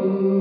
Om